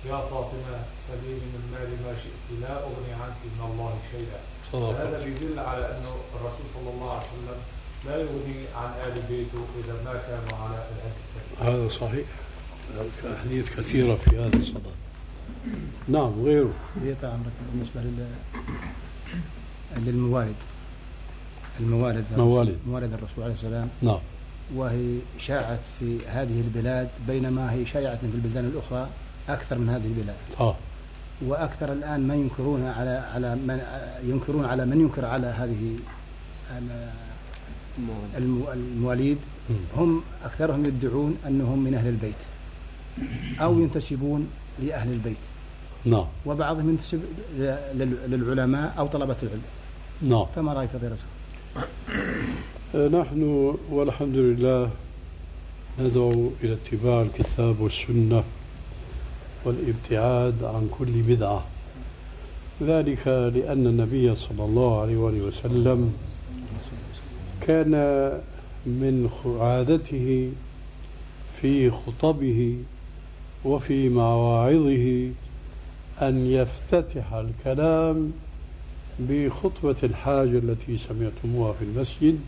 يا فاطمة سليني من مالي ما شئت لا أغني عنك من الله شيئا. هذا بيدل على انه الرسول صلى الله عليه وسلم لا يغني عن آل بيته إذا ما كانوا على الهدي السليم. هذا صحيح. أحاديث كثيرة في هذا الصدد. نعم غيره. بيقطع عمرك بالنسبة لل للموالد. الموالد. موالد. موالد الرسول عليه السلام. نعم. وهي شاعت في هذه البلاد بينما هي شائعة في البلدان الأخرى أكثر من هذه البلاد. آه. وأكثر الآن ما ينكرون على على من ينكرون على من ينكر على هذه ال- المو- المواليد. هم أكثرهم يدعون أنهم من أهل البيت. أو ينتسبون لأهل البيت. نعم. وبعضهم ينتسب لل- للعلماء أو طلبة العلم. نعم. فما رأيك فضيلته؟ آه، نحن والحمد لله ندعو إلى اتباع الكتاب والسنة والابتعاد عن كل بدعة. ذلك لأن النبي صلى الله عليه وسلم كان من عادته في خطبه وفي مواعظه أن يفتتح الكلام بخطبة الحاجة التي سمعتموها في المسجد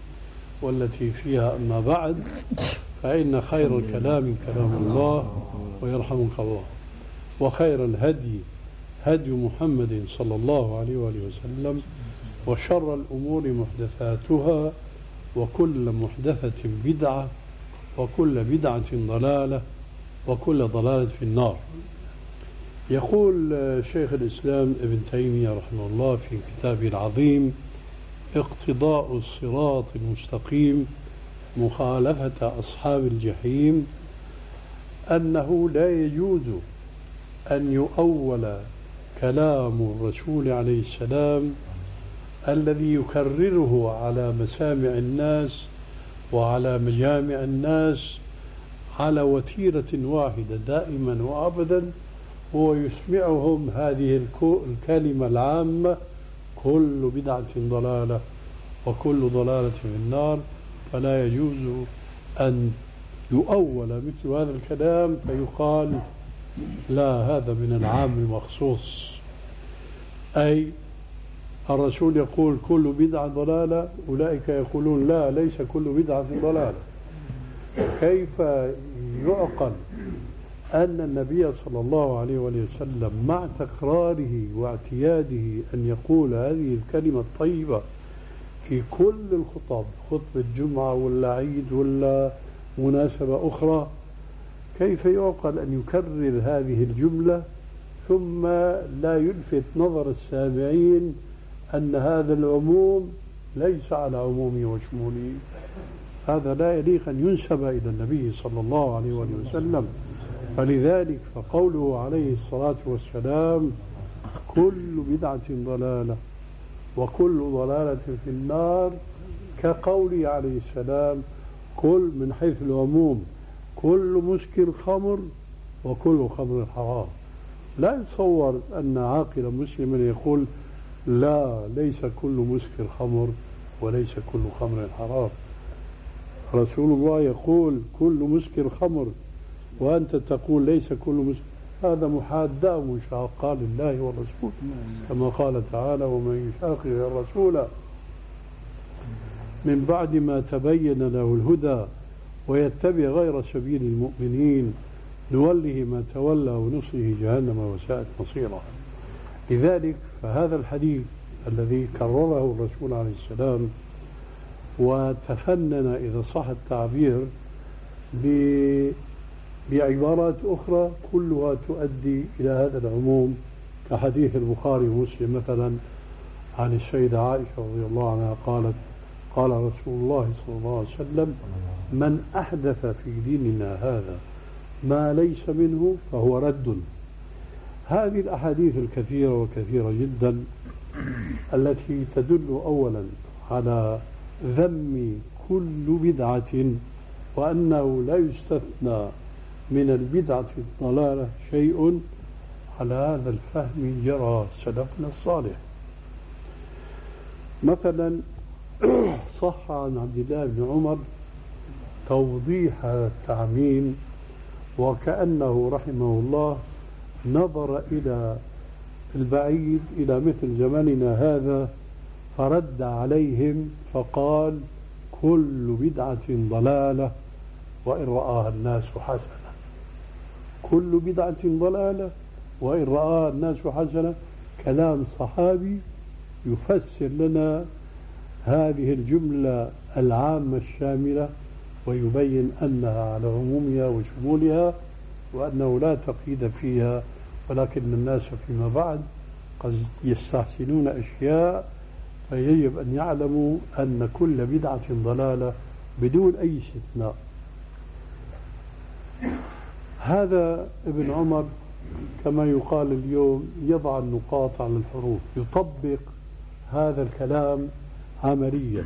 والتي فيها أما بعد فإن خير الكلام كلام الله ويرحمك الله وخير الهدي هدي محمد صلى الله عليه وآله وسلم وشر الأمور محدثاتها وكل محدثة بدعة وكل بدعة ضلالة وكل ضلالة في النار. يقول شيخ الإسلام ابن تيمية رحمه الله في كتابه العظيم اقتضاء الصراط المستقيم مخالفة أصحاب الجحيم أنه لا يجوز أن يؤول كلام الرسول عليه السلام الذي يكرره على مسامع الناس وعلى مجامع الناس على وتيرة واحدة دائما وأبدا هو يسمعهم هذه الكلمة العامة كل بدعة ضلالة وكل ضلالة في النار. فلا يجوز أن يؤول مثل هذا الكلام فيقال لا هذا من العام المخصوص. أي الرسول يقول كل بدعة ضلالة أولئك يقولون لا ليس كل بدعة ضلالة. كيف يعقل أن النبي صلى الله عليه وسلم مع تكراره واعتياده أن يقول هذه الكلمة الطيبة في كل الخطب خطبة جمعة ولا عيد ولا مناسبة أخرى كيف يعقل أن يكرر هذه الجملة ثم لا يلفت نظر السامعين أن هذا العموم ليس على عمومه وشموله؟ هذا لا يليق أن ينسب إلى النبي صلى الله عليه وسلم. فلذلك فقوله عليه الصلاة والسلام كل بدعة ضلالة وكل ضلالة في النار كقوله عليه السلام كل من حيث العموم كل مسكر خمر وكل خمر حرام. لا يتصور أن عاقلا مسلما يقول لا ليس كل مسكر خمر وليس كل خمر حرام. رسول الله يقول كل مسكر خمر وأنت تقول ليس كل مسكر هذا محادة ومشاقة لله والرسول كما قال تعالى ومن يشاقق الرسول من بعد ما تبين له الهدى ويتبع غير سبيل المؤمنين نوله ما تولى ونصله جهنم وساءت مصيرا. لذلك فهذا الحديث الذي كرره الرسول عليه السلام وتفنن إذا صح التعبير بعبارات أخرى كلها تؤدي إلى هذا العموم كحديث البخاري ومسلم. مثلا عن السيدة عائشة رضي الله عنها قالت قال رسول الله صلى الله عليه وسلم من أحدث في ديننا هذا ما ليس منه فهو رد. هذه الأحاديث الكثيرة وكثيرة جدا التي تدل أولا على ذم كل بدعة وأنه لا يستثنى من البدعة الضلالة شيء على هذا الفهم جرى سلفنا الصالح. مثلا صح عن عبد الله بن عمر توضيح التعميم وكأنه رحمه الله نظر إلى البعيد إلى مثل زمننا هذا فرد عليهم فقال كل بدعة ضلالة وإن رآها الناس حسنة. كل بدعة ضلالة وإن رآها الناس حسنة. كلام صحابي يفسر لنا هذه الجملة العامة الشاملة ويبين أنها على عمومها وشمولها وأنه لا تقييد فيها ولكن الناس فيما بعد قد يستحسنون أشياء فيجب أن يعلموا أن كل بدعة ضلالة بدون أي استثناء. هذا ابن عمر كما يقال اليوم يضع النقاط على الحروف يطبق هذا الكلام عمليا.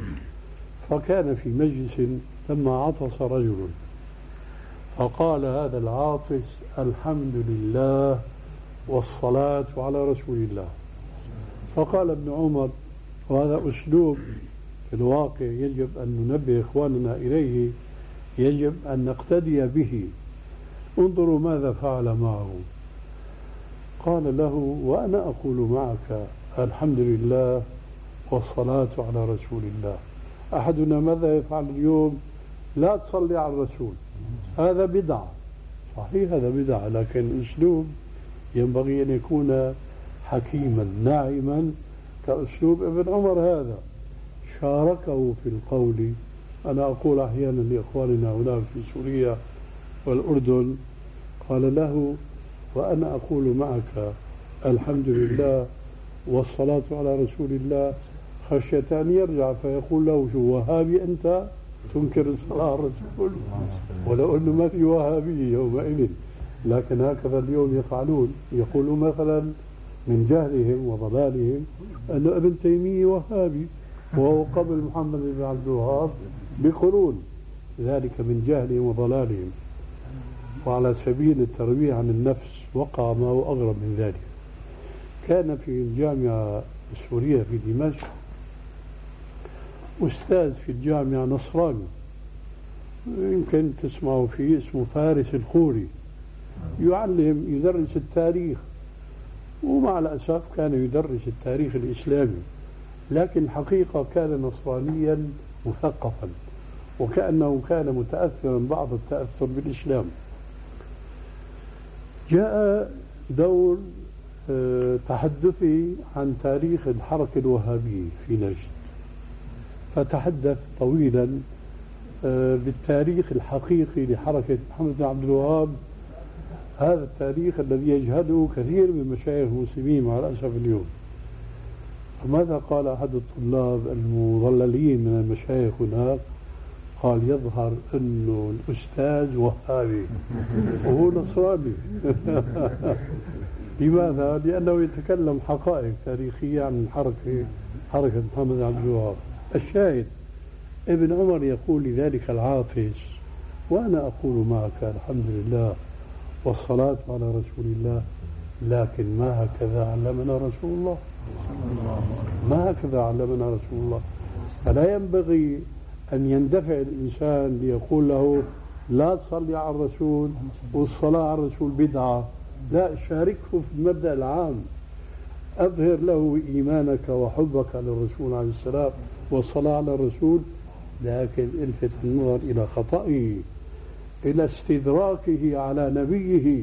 فكان في مجلس لما عطس رجل فقال هذا العاطس الحمد لله والصلاة على رسول الله. فقال ابن عمر وهذا أسلوب في الواقع يجب أن ننبه إخواننا إليه يجب أن نقتدي به. انظروا ماذا فعل معه. قال له وأنا أقول معك الحمد لله والصلاة على رسول الله. أحدنا ماذا يفعل اليوم؟ لا تصلي على الرسول. هذا بدعة. صحيح هذا بدعة لكن أسلوب ينبغي أن يكون حكيما ناعما كأسلوب ابن عمر هذا. شاركه في القول. أنا أقول أحيانا لإخواننا هنا في سوريا والأردن قال له وأنا أقول معك الحمد لله والصلاة على رسول الله. خشية أن يرجع فيقول له شو وهابي أنت؟ تنكر الصلاة على الرسول. ولو أنه ما في وهابية يومئذ لكن هكذا اليوم يفعلون. يقولون مثلا من جهلهم وضلالهم. أن ابن تيمية وهابي وهو قبل محمد بن عبد الوهاب بقرون ذلك من جهلهم وضلالهم. وعلى سبيل الترويع عن النفس وقع ما هو أغرب من ذلك. كان في الجامعة السورية في دمشق أستاذ في الجامعة نصراني. يمكن تسمعوا فيه اسمه فارس الخوري. يعلم يدرس التاريخ. ومع الأسف كان يدرس التاريخ الإسلامي لكن الحقيقة كان نصرانيا مثقفا وكأنه كان متأثرا بعض التأثر بالإسلام. جاء دور آه، تحدثي عن تاريخ الحركة الوهابية في نجد. فتحدث طويلا آه، بالتاريخ الحقيقي لحركة محمد بن عبد الوهاب هذا التاريخ الذي يجهله كثير من مشايخ المسلمين مع الأسف اليوم. فماذا قال أحد الطلاب المضللين من المشايخ هناك قال يظهر أنه الأستاذ وهابي وهو نصراني. لماذا؟ لأنه يتكلم حقائق تاريخية عن حركة حركة محمد عبد الوهاب. الشاهد ابن عمر يقول لذلك العاطس وأنا أقول معك الحمد لله والصلاة على رسول الله. لكن ما هكذا علمنا رسول الله. ما هكذا علمنا رسول الله. فلا ينبغي أن يندفع الإنسان ليقول له لا تصلي على الرسول والصلاة على الرسول بدعة. لا شاركه في المبدأ العام. أظهر له إيمانك وحبك للرسول عليه السلام والصلاة على الرسول. لكن الفت النظر إلى خطئه إلى استدراكه على نبيه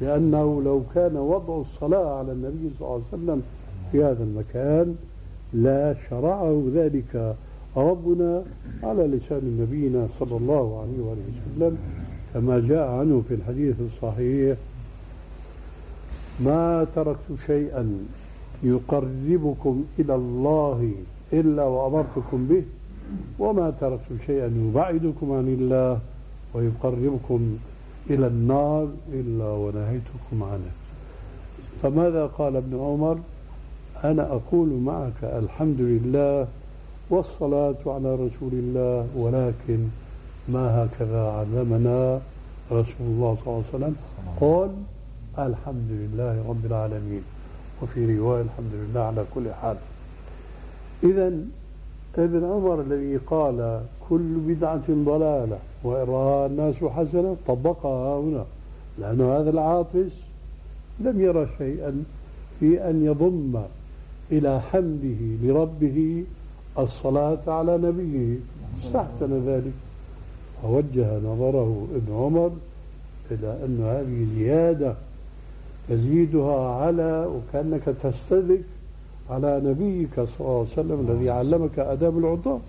لأنه لو كان وضع الصلاة على النبي صلى الله عليه وسلم في هذا المكان لا شرعه ذلك. ربنا على لسان نبينا صلى الله عليه وآله وسلم كما جاء عنه في الحديث الصحيح ما تركت شيئا يقربكم إلى الله إلا وأمرتكم به وما تركت شيئا يبعدكم عن الله ويقربكم إلى النار إلا ونهيتكم عنه. فماذا قال ابن عمر؟ أنا أقول معك الحمد لله والصلاة على رسول الله ولكن ما هكذا علمنا رسول الله صلى الله عليه وسلم؟ قال الحمد لله رب العالمين وفي رواية الحمد لله على كل حال. إذا ابن عمر الذي قال كل بدعة ضلالة وإراها الناس حسنة طبقها هنا لأن هذا العاطس لم يرى شيئا في أن يضم إلى حمده لربه الصلاة على نبيه. استحسن ذلك. فوجه نظره ابن عمر إلى أن هذه زيادة تزيدها على وكأنك تستدرك على نبيك صلى الله عليه وسلم الذي علمك آداب العطاء.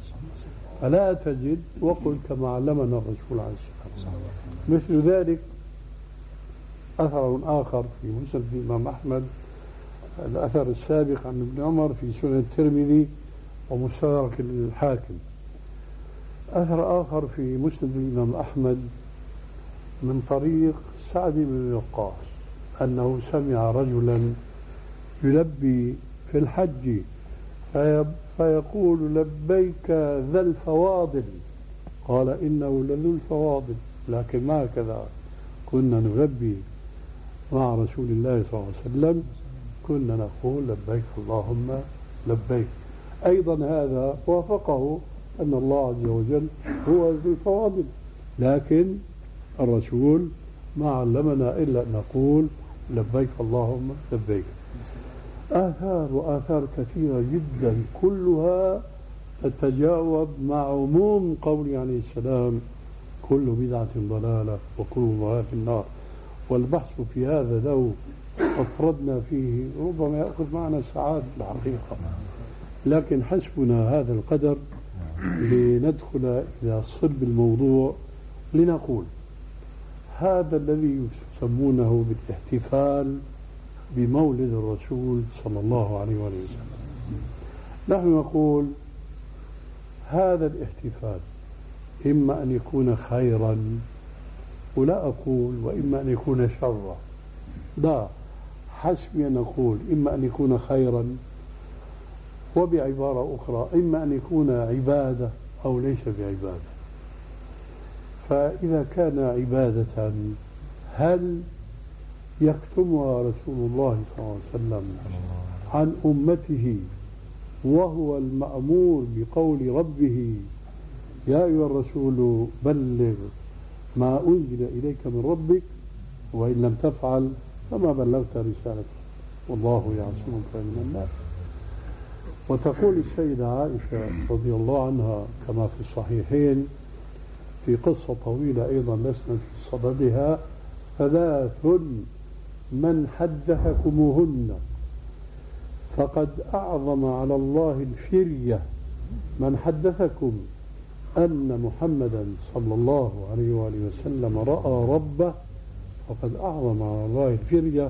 فلا تزد وقل كما علمنا الرسول عليه الصلاة والسلام. مثل ذلك أثر آخر في مسند الإمام أحمد الأثر السابق عن ابن عمر في سنن الترمذي ومستدرك الحاكم أثر آخر في مسند الإمام أحمد من طريق سعد بن وقاص أنه سمع رجلا يلبي في الحج فيقول لبيك ذا الفواضل. قال إنه لذو الفواضل. لكن ما هكذا؟ كنا نلبي مع رسول الله صلى الله عليه وسلم. كنا نقول لبيك اللهم لبيك. أيضا هذا وافقه أن الله عز وجل هو ذو الفواضل. لكن الرسول ما علمنا إلا أن نقول لبيك اللهم لبيك. آثار وآثار كثيرة جدا كلها تتجاوب مع عموم قوله عليه السلام كل بدعة ضلالة وكل ضلالة في النار. والبحث في هذا له أفردنا فيه ربما يأخذ معنا ساعات الحقيقة. لكن حسبنا هذا القدر لندخل إلى صلب الموضوع لنقول هذا الذي يسمونه بالاحتفال بمولد الرسول صلى الله عليه وآله وسلم. نحن نقول هذا الاحتفال إما أن يكون خيرا ولا أقول وإما أن يكون شرا. لا حسبي أن أقول إما أن يكون خيرا وبعبارة أخرى إما أن يكون عبادة أو ليس بعبادة. فإذا كان عبادة هل يكتمها رسول الله صلى الله عليه وسلم عن أمته وهو المأمور بقول ربه يا أيها الرسول بلغ ما أنزل إليك من ربك وإن لم تفعل فما بلغت رسالته. والله يعصمك من الناس. وتقول السيدة عائشة رضي الله عنها كما في الصحيحين في قصة طويلة أيضا لسنا في صددها ثلاث من حدثكموهن فقد أعظم على الله الفرية من حدثكم أن محمدا صلى الله عليه وآله وسلم رأى ربه فقد أعظم على الله الفرية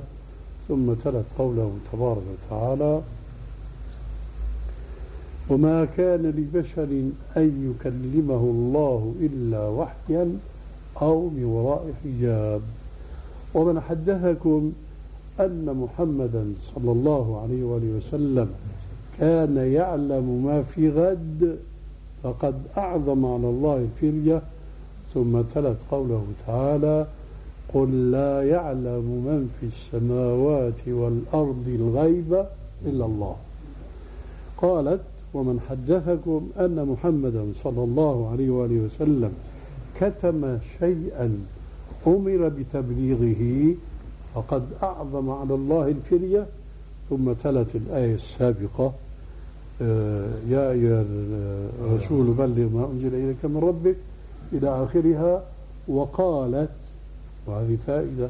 ثم تلت قوله تبارك وتعالى وما كان لبشر أن يكلمه الله إلا وحيا أو من وراء حجاب. ومن حدثكم أن محمدا صلى الله عليه وآله وسلم كان يعلم ما في غد فقد أعظم على الله الفرية ثم تلت قوله تعالى قل لا يعلم من في السماوات والأرض الغيب إلا الله قالت ومن حدثكم أن محمدا صلى الله عليه وآله وسلم كتم شيئا أمر بتبليغه فقد أعظم على الله الفرية ثم تلت الآية السابقة آه، يا أيها الرسول بلغ ما أنزل إليك من ربك إلى آخرها وقالت وهذه فائدة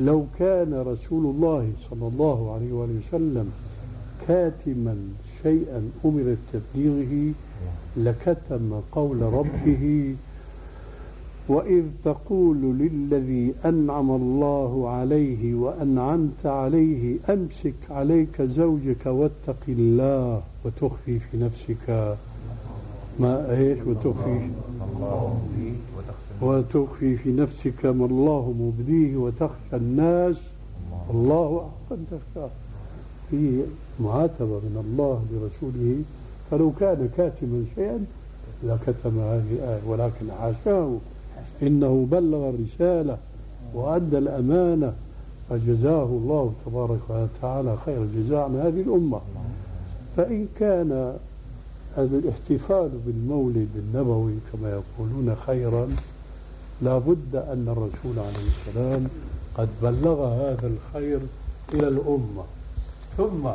لو كان رسول الله صلى الله عليه وآله وسلم كاتما شيئا أمر بتبليغه لكتم قول ربه وإذ تقول للذي أنعم الله عليه وأنعمت عليه أمسك عليك زوجك واتق الله وتخفي في نفسك. ما إيش وتخفي؟ وتخفي في نفسك ما الله مبديه وتخشى الناس. الله أن تخشاه. في معاتبة من الله لرسوله. فلو كان كاتما شيئا لكتم هذه الآية ولكن حاشاه إنه بلغ الرسالة وأدى الأمانة. فجزاه الله تبارك وتعالى خير الجزاء عن هذه الأمة. فإن كان هذا الاحتفال بالمولد النبوي كما يقولون خيرا لا بد أن الرسول عليه السلام قد بلغ هذا الخير إلى الأمة. ثم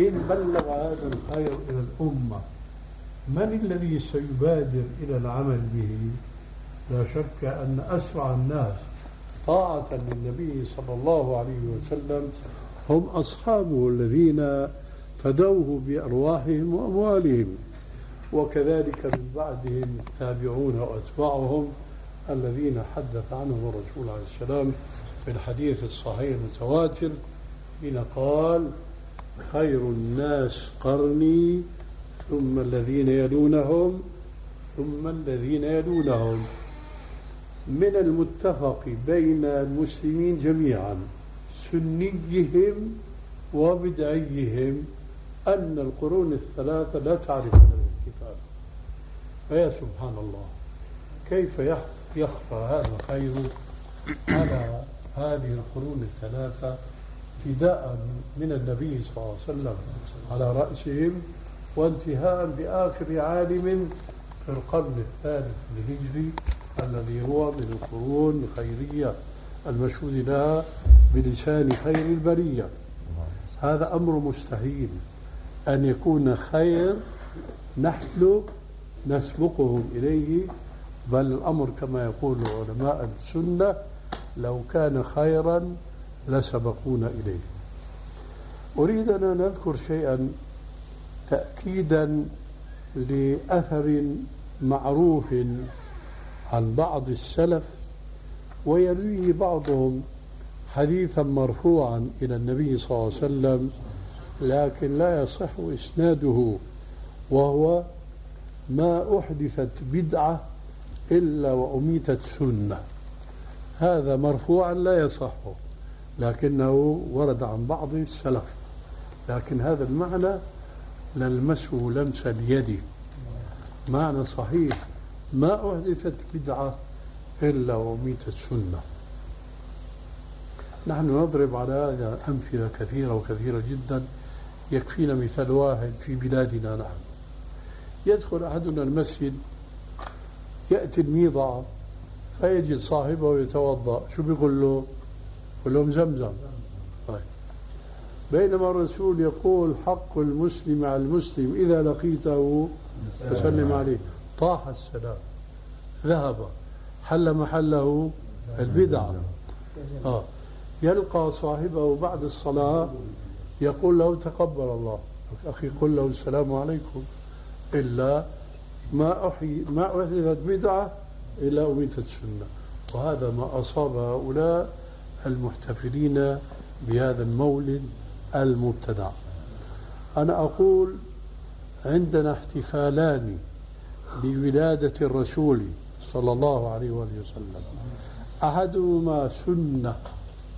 إن بلغ هذا الخير إلى الأمة من الذي سيبادر إلى العمل به؟ لا شك أن أسرع الناس طاعة للنبي صلى الله عليه وسلم هم أصحابه الذين فدوه بأرواحهم وأموالهم وكذلك من بعدهم التابعون وأتباعهم الذين حدث عنهم الرسول عليه السلام في الحديث الصحيح المتواتر حين قال خير الناس قرني ثم الذين يلونهم ثم الذين يلونهم. من المتفق بين المسلمين جميعا سنيهم وبدعيهم أن القرون الثلاثة لا تعرف الاحتفال فيا سبحان الله كيف يخفى هذا الخير على هذه القرون الثلاثة ابتداء من النبي صلى الله عليه وسلم على رأسهم وانتهاء بآخر عالم في القرن الثالث الهجري الذي هو من القرون الخيرية المشهود لها بلسان خير البرية. هذا أمر مستحيل. أن يكون خير نحن نسبقهم إليه بل الأمر كما يقول علماء السنة لو كان خيرا لسبقونا إليه. أريد أن نذكر شيئا تأكيدا لأثر معروف عن بعض السلف ويرويه بعضهم حديثا مرفوعا إلى النبي صلى الله عليه وسلم لكن لا يصح إسناده وهو ما أحدثت بدعة إلا وأميتت سنة. هذا مرفوعا لا يصح لكنه ورد عن بعض السلف. لكن هذا المعنى نلمسه لمس اليد معنى صحيح ما أحدثت بدعة إلا وميتت سنة نحن نضرب على هذا أمثلة كثيرة وكثيرة جدا يكفينا مثال واحد في بلادنا نحن. يدخل أحدنا المسجد يأتي الميضة فيجد صاحبه يتوضأ شو بيقول له؟ يقول لهم زمزم. طيب. بينما الرسول يقول حق المسلم على المسلم إذا لقيته فسلم عليه. طاح السلام ذهب حل محله البدعة آه. يلقى صاحبه بعد الصلاة يقول له تقبل الله. أخي قل له السلام عليكم. إلا ما أحي ما أحدثت بدعة إلا أميتت سنة. وهذا ما أصاب هؤلاء المحتفلين بهذا المولد المبتدع. أنا أقول عندنا احتفالان بولادة الرسول صلى الله عليه وآله وسلم. أحدهما سنة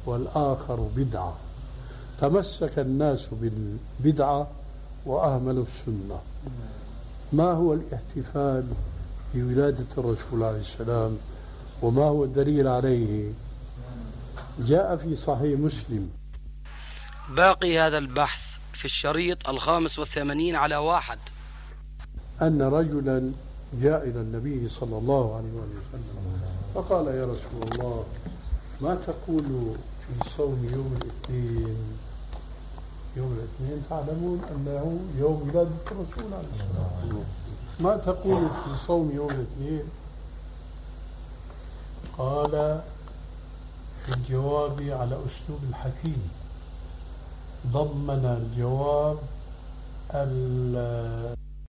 والآخر بدعة. تمسك الناس بالبدعة وأهملوا السنة. ما هو الاحتفال بولادة الرسول عليه السلام؟ وما هو الدليل عليه؟ جاء في صحيح مسلم. باقي هذا البحث في الشريط الخامس والثمانين على واحد. أن رجلا جاء إلى النبي صلى الله عليه وسلم فقال يا رسول الله ما تقول في صوم يوم الاثنين؟ يوم الاثنين تعلمون أنه يوم ولادة الرسول عليه الصلاة والسلام. ما تقول في صوم يوم الاثنين؟ قال في الجواب على أسلوب الحكيم. ضمن الجواب